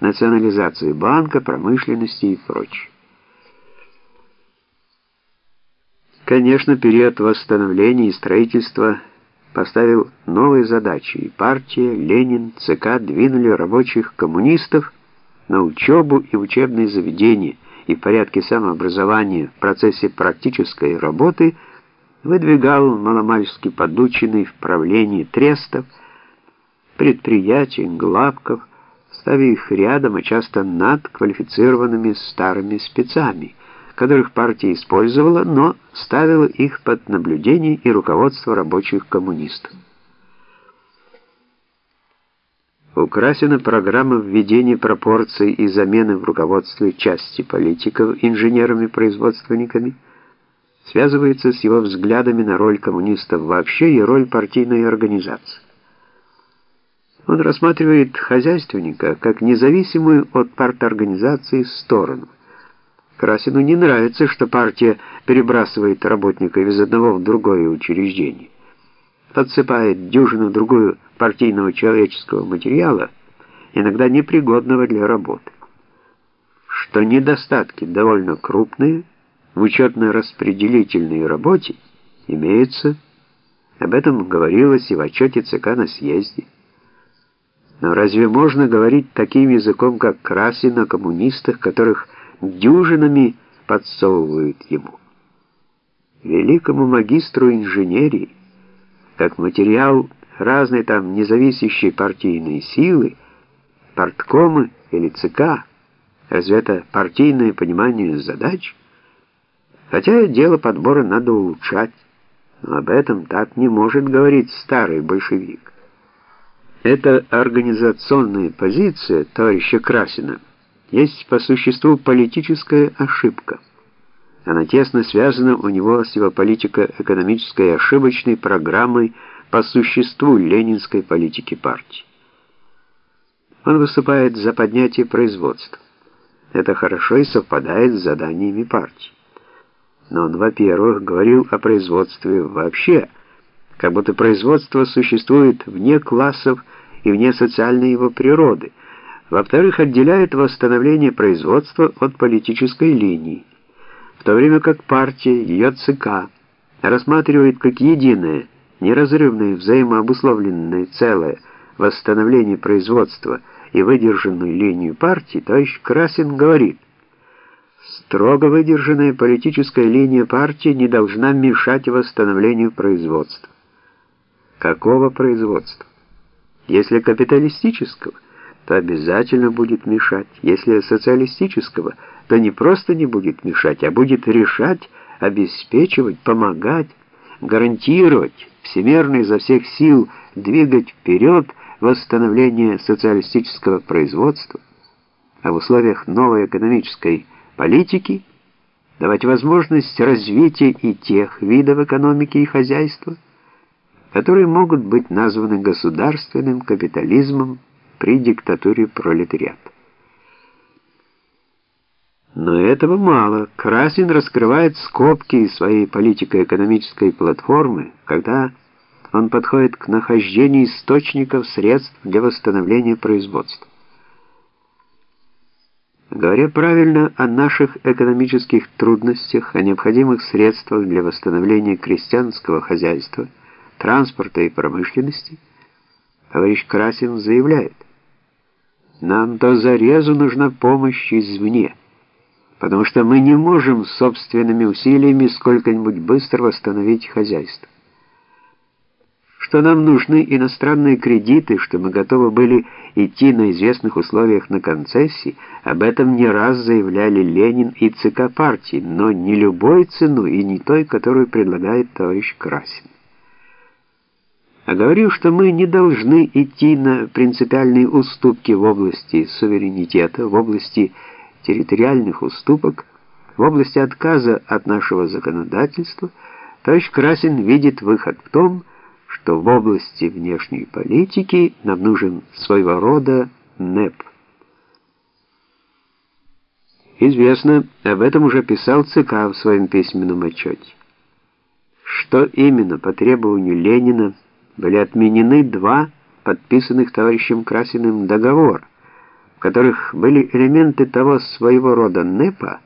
национализацию банка, промышленности и прочее. Конечно, период восстановления и строительства поставил новые задачи, и партия, Ленин, ЦК двинули рабочих коммунистов на учебу и учебные заведения, и в порядке самообразования в процессе практической работы выдвигал маломальски подученный в правлении трестов, предприятий, главков, ставя их рядом, а часто над квалифицированными старыми спецами – которых партия использовала, но ставила их под наблюдение и руководство рабочих коммунистов. Украсена программа введения пропорций и замены в руководстве части политиков инженерами-производственниками, связывается с его взглядами на роль коммунистов вообще и роль партийной организации. Он рассматривает хозяйственника как независимую от парторганизации сторону. Красину не нравится, что партия перебрасывает работников из одного в другое учреждение. Подсыпает дюжину-другую партийного человеческого материала, иногда непригодного для работы. Что недостатки довольно крупные в учетно-распределительной работе имеются, об этом говорилось и в отчете ЦК на съезде. Но разве можно говорить таким языком, как Красин о коммунистах, которых дюжинами подсовывают ему. Великому магистру инженерии, как материал разной там независящей партийной силы, парткомы или ЦК, разве это партийное понимание задач? Хотя дело подбора надо улучшать, но об этом так не может говорить старый большевик. Это организационная позиция товарища Красина есть по существу политическая ошибка. Она тесно связана у него с его политико-экономической ошибочной программой по существу ленинской политики партии. Он выступает за поднятие производства. Это хорошо и совпадает с заданиями партии. Но он, во-первых, говорил о производстве вообще, как будто производство существует вне классов и вне социальной его природы – во-вторых, отделяет восстановление производства от политической линии, в то время как партия, ее ЦК, рассматривает как единое, неразрывное, взаимообусловленное целое восстановление производства и выдержанную линию партии, товарищ Красин говорит, строго выдержанная политическая линия партии не должна мешать восстановлению производства. Какого производства? Если капиталистического, то обязательно будет мешать. Если социалистического, то не просто не будет мешать, а будет решать, обеспечивать, помогать, гарантировать, всемерно изо всех сил двигать вперед восстановление социалистического производства, а в условиях новой экономической политики давать возможность развития и тех видов экономики и хозяйства, которые могут быть названы государственным капитализмом, при диктатуре пролетариата. Но этого мало. Красин раскрывает скобки своей политико-экономической платформы, когда он подходит к нахождению источников средств для восстановления производства. Говоря правильно о наших экономических трудностях, о необходимых средствах для восстановления крестьянского хозяйства, транспорта и промышленности, товарищ Красин заявляет, нам до зарезу нужна помощь извне, потому что мы не можем собственными усилиями сколько-нибудь быстро восстановить хозяйство. Что нам нужны иностранные кредиты, что мы готовы были идти на известных условиях на концессии, об этом не раз заявляли Ленин и ЦК партии, но не любой цену и не той, которую предлагает товарищ Красин а говорил, что мы не должны идти на принципиальные уступки в области суверенитета, в области территориальных уступок, в области отказа от нашего законодательства, товарищ Красин видит выход в том, что в области внешней политики нам нужен своего рода НЭП. Известно, об этом уже писал ЦК в своем письменном отчете. Что именно по требованию Ленина были отменены два подписанных товарищем Красиным договора, в которых были элементы того своего рода НЭПа,